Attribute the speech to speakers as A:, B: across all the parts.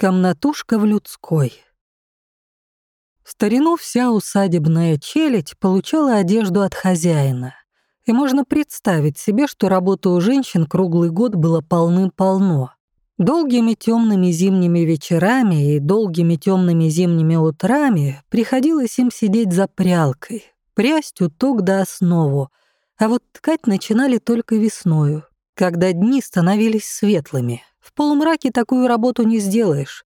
A: Комнатушка в людской. В старину вся усадебная челядь получала одежду от хозяина. И можно представить себе, что работы у женщин круглый год было полным-полно. Долгими темными зимними вечерами и долгими темными зимними утрами приходилось им сидеть за прялкой, прясть уток до основу, а вот ткать начинали только весною, когда дни становились светлыми — в полумраке такую работу не сделаешь.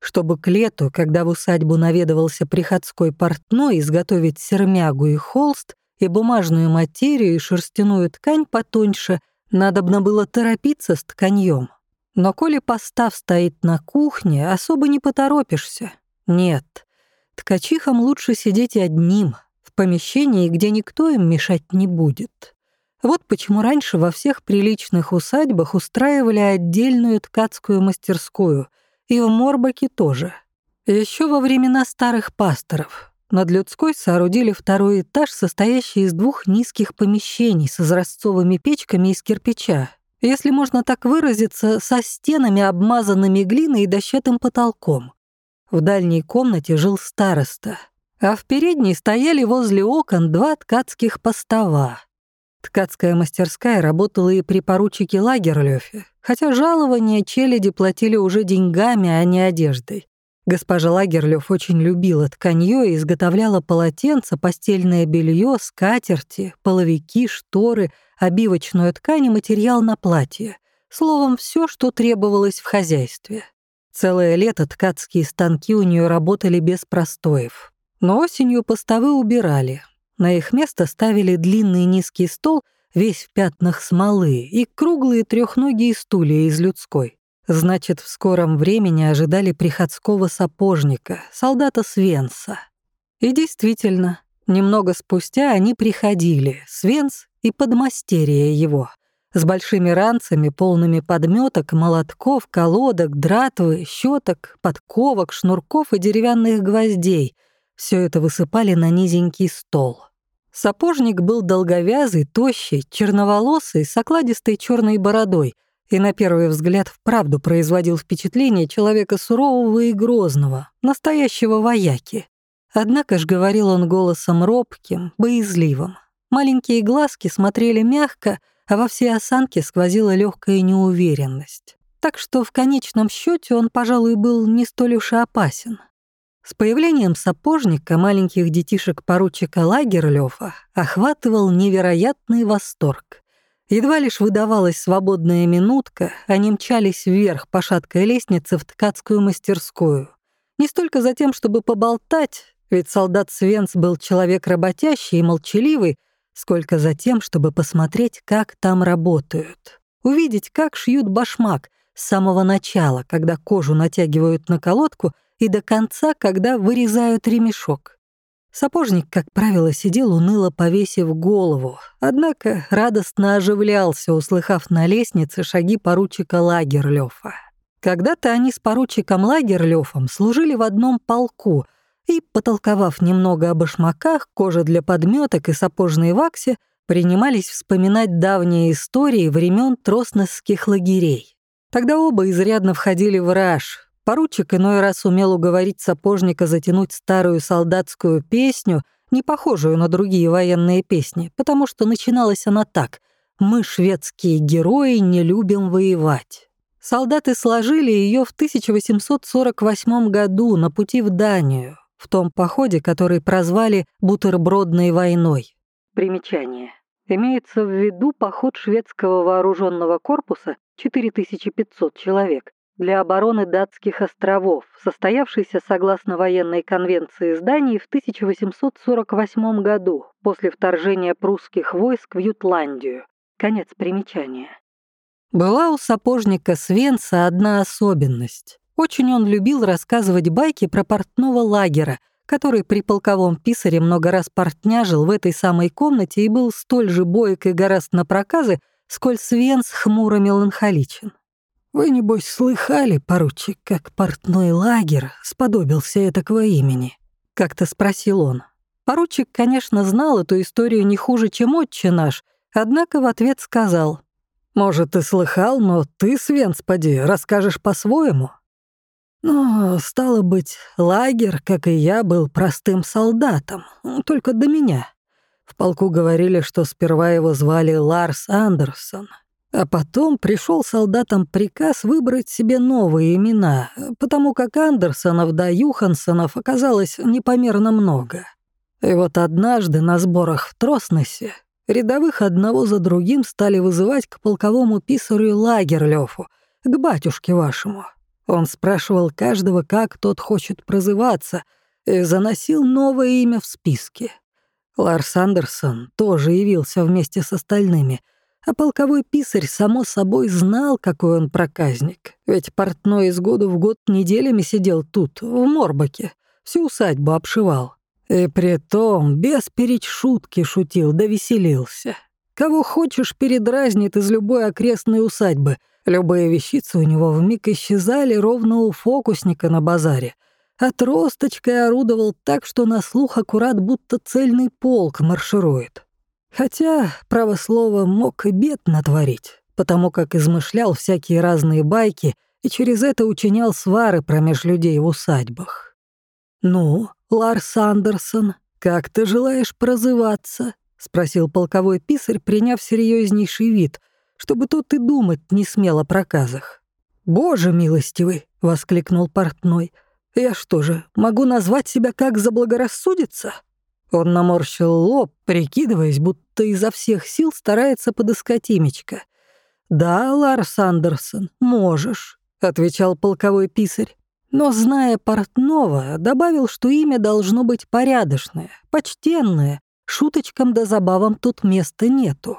A: Чтобы к лету, когда в усадьбу наведывался приходской портной, изготовить сермягу и холст, и бумажную материю, и шерстяную ткань потоньше, надобно было торопиться с тканьем. Но коли постав стоит на кухне, особо не поторопишься. Нет, ткачихам лучше сидеть одним, в помещении, где никто им мешать не будет. Вот почему раньше во всех приличных усадьбах устраивали отдельную ткацкую мастерскую, и в Морбаке тоже. Еще во времена старых пасторов над людской соорудили второй этаж, состоящий из двух низких помещений с изразцовыми печками из кирпича, если можно так выразиться, со стенами, обмазанными глиной и дощатым потолком. В дальней комнате жил староста, а в передней стояли возле окон два ткацких постова — Ткацкая мастерская работала и при поручике Лагерлёфе, хотя жалования челяди платили уже деньгами, а не одеждой. Госпожа Лагерлёв очень любила тканье и изготовляла полотенца, постельное белье, скатерти, половики, шторы, обивочную ткань и материал на платье. Словом, все, что требовалось в хозяйстве. Целое лето ткацкие станки у нее работали без простоев. Но осенью поставы убирали, на их место ставили длинный низкий стол, весь в пятнах смолы, и круглые трехногие стулья из людской. Значит, в скором времени ожидали приходского сапожника, солдата Свенса. И действительно, немного спустя они приходили, Свенс и подмастерье его, с большими ранцами, полными подметок, молотков, колодок, дратвы, щеток, подковок, шнурков и деревянных гвоздей. Все это высыпали на низенький стол. Сапожник был долговязый, тощий, черноволосый, с окладистой черной бородой и на первый взгляд вправду производил впечатление человека сурового и грозного, настоящего вояки. Однако ж говорил он голосом робким, боязливым. Маленькие глазки смотрели мягко, а во всей осанке сквозила легкая неуверенность. Так что в конечном счете он, пожалуй, был не столь уж и опасен. С появлением сапожника маленьких детишек поручика Лагерлёфа охватывал невероятный восторг. Едва лишь выдавалась свободная минутка, они мчались вверх по шаткой лестнице в ткацкую мастерскую. Не столько за тем, чтобы поболтать, ведь солдат Свенц был человек работящий и молчаливый, сколько за тем, чтобы посмотреть, как там работают. Увидеть, как шьют башмак с самого начала, когда кожу натягивают на колодку — и до конца, когда вырезают ремешок. Сапожник, как правило, сидел уныло повесив голову, однако радостно оживлялся, услыхав на лестнице шаги поручика Лагерлёфа. Когда-то они с поручиком Лагерлёфом служили в одном полку и, потолковав немного о башмаках, коже для подметок и сапожной ваксе, принимались вспоминать давние истории времен тросносских лагерей. Тогда оба изрядно входили в раж, Поручик иной раз умел уговорить сапожника затянуть старую солдатскую песню, не похожую на другие военные песни, потому что начиналась она так «Мы, шведские герои, не любим воевать». Солдаты сложили ее в 1848 году на пути в Данию, в том походе, который прозвали «бутербродной войной». Примечание. Имеется в виду поход шведского вооруженного корпуса 4500 человек для обороны датских островов, состоявшийся согласно военной конвенции с Данией в 1848 году после вторжения прусских войск в Ютландию. Конец примечания. Была у сапожника Свенца одна особенность. Очень он любил рассказывать байки про портного лагера, который при полковом писаре много раз портняжил в этой самой комнате и был столь же боек и гораст на проказы, сколь Свенц хмуро меланхоличен. Вы, небось, слыхали, поручик, как портной лагерь сподобился этакого имени?» — как-то спросил он. Поручик, конечно, знал эту историю не хуже, чем отче наш, однако в ответ сказал, «Может, ты слыхал, но ты, Свенс, поди, расскажешь по-своему». Но, стало быть, лагерь, как и я, был простым солдатом, только до меня. В полку говорили, что сперва его звали Ларс Андерсон, а потом пришел солдатам приказ выбрать себе новые имена, потому как Андерсонов да Юхансонов оказалось непомерно много. И вот однажды на сборах в Троснесе рядовых одного за другим стали вызывать к полковому писарю Лагерлёфу, к батюшке вашему. Он спрашивал каждого, как тот хочет прозываться, и заносил новое имя в списке. Ларс Андерсон тоже явился вместе с остальными, а полковой писарь, само собой, знал, какой он проказник. Ведь портной из года в год неделями сидел тут, в Морбаке, всю усадьбу обшивал. И при том без перечшутки шутил да веселился. Кого хочешь передразнит из любой окрестной усадьбы. Любые вещицы у него вмиг исчезали ровно у фокусника на базаре. А тросточкой орудовал так, что на слух аккурат будто цельный полк марширует. Хотя, право слово, мог и бед натворить, потому как измышлял всякие разные байки и через это учинял свары промеж людей в усадьбах. «Ну, Ларс Андерсон, как ты желаешь прозываться?» — спросил полковой писарь, приняв серьезнейший вид, чтобы тот и думать не смел о проказах. «Боже милостивый!» — воскликнул портной. «Я что же, могу назвать себя как заблагорассудится?» Он наморщил лоб, прикидываясь, будто изо всех сил старается подыскать имечко. «Да, Ларс Андерсон, можешь», — отвечал полковой писарь. Но, зная портного, добавил, что имя должно быть порядочное, почтенное, шуточкам да забавам тут места нету.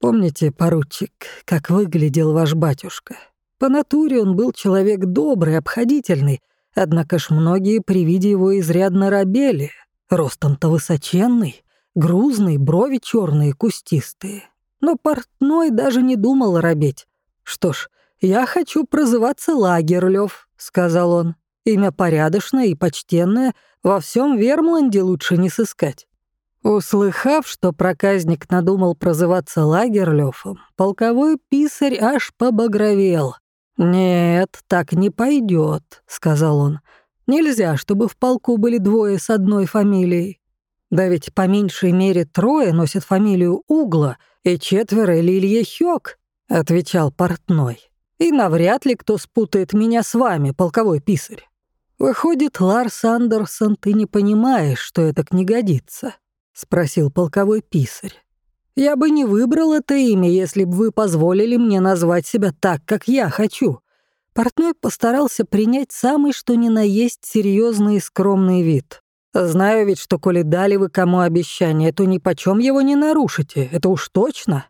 A: Помните, поручик, как выглядел ваш батюшка? По натуре он был человек добрый, обходительный, однако ж многие при виде его изрядно робели, Ростом-то высоченный, грузный, брови черные, кустистые. Но портной даже не думал робеть. «Что ж, я хочу прозываться Лагерлёв», — сказал он. «Имя порядочное и почтенное, во всем Вермланде лучше не сыскать». Услыхав, что проказник надумал прозываться Лагерлёфом, полковой писарь аж побагровел. «Нет, так не пойдет», — сказал он. Нельзя, чтобы в полку были двое с одной фамилией. Да ведь по меньшей мере трое носят фамилию Угла и четверо Лилья Хёк, отвечал портной. И навряд ли кто спутает меня с вами, полковой писарь. Выходит, Ларс Андерсон, ты не понимаешь, что это не годится, спросил полковой писарь. Я бы не выбрал это имя, если бы вы позволили мне назвать себя так, как я хочу. Портной постарался принять самый что ни на есть серьезный и скромный вид. «Знаю ведь, что коли дали вы кому обещание, то ни почем его не нарушите, это уж точно».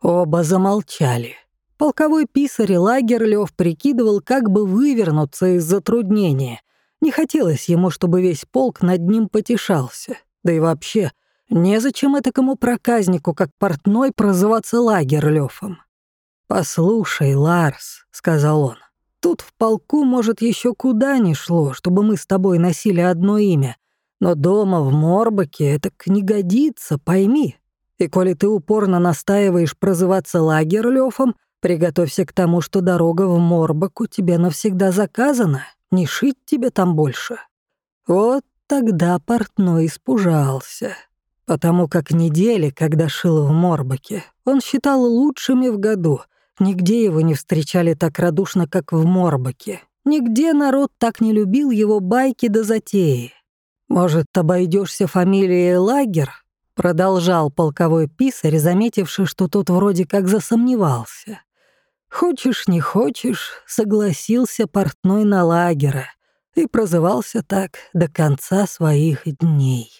A: Оба замолчали. Полковой писарь Лагерлёв прикидывал, как бы вывернуться из затруднения. Не хотелось ему, чтобы весь полк над ним потешался. Да и вообще, незачем этакому проказнику, как портной, прозываться Лагерлёфом. «Послушай, Ларс», — сказал он, Тут в полку, может, еще куда ни шло, чтобы мы с тобой носили одно имя. Но дома в Морбаке это не годится, пойми. И коли ты упорно настаиваешь прозываться Лагерлёфом, приготовься к тому, что дорога в Морбаку тебе навсегда заказана, не шить тебе там больше». Вот тогда портной испужался, потому как недели, когда шил в Морбаке, он считал лучшими в году — Нигде его не встречали так радушно, как в Морбаке. Нигде народ так не любил его байки до затеи. «Может, обойдешься фамилией Лагер?» Продолжал полковой писарь, заметивший, что тот вроде как засомневался. «Хочешь, не хочешь, согласился портной на Лагера и прозывался так до конца своих дней».